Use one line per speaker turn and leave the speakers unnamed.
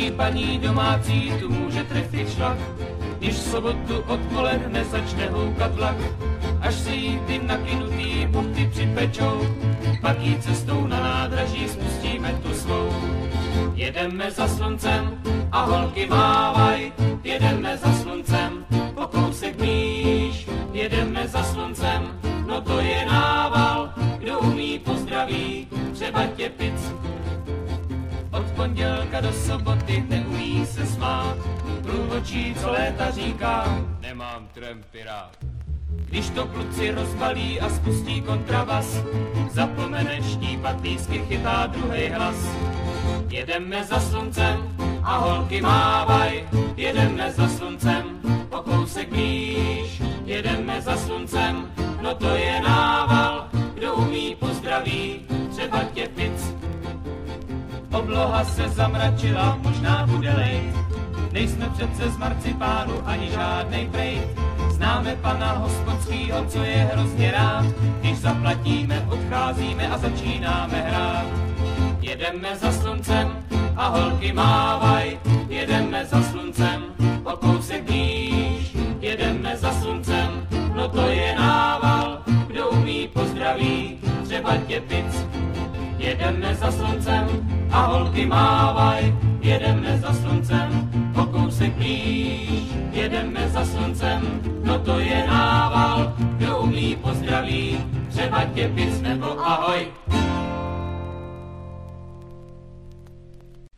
Každý paní domácí tu může trefit šlak, když v sobotu odpoledne začne houkat vlak. Až si jí ty nakynutý buchty připečou, pak jí cestou na nádraží spustíme tu svou. Jedeme za sluncem a holky mávaj, jedeme za sluncem, po kousek míš, jedeme za sluncem, no to je nával, kdo umí pozdraví, třeba tě pic. Pondělka do soboty neumí se smát, průvočí, co léta říká, nemám trampy rád. Když to kluci rozbalí a spustí kontrabas, zapomene štípat lísky, chytá druhý hlas. Jedeme za sluncem a holky mávaj, jedeme za sluncem, o kousek blíž, jedeme za sluncem, no to je nával, kdo umí pozdraví, třeba tě pic. Obloha se zamračila, možná bude lejt, nejsme přece z marcipánu ani žádnej brejt. Známe pana hospodskýho, co je hrozně rád, když zaplatíme, odcházíme a začínáme hrát. Jedeme za sluncem a holky mávaj, jedeme za sluncem, o kousek níž, jedeme za sluncem, no to je nával, kdo umí pozdraví, třeba tě pic. Jedeme za sluncem a holky mávaj, jedeme za sluncem, o kousek blíž, jedeme za sluncem, no to je nával, kdo umí pozdraví, třeba tě pic nebo ahoj.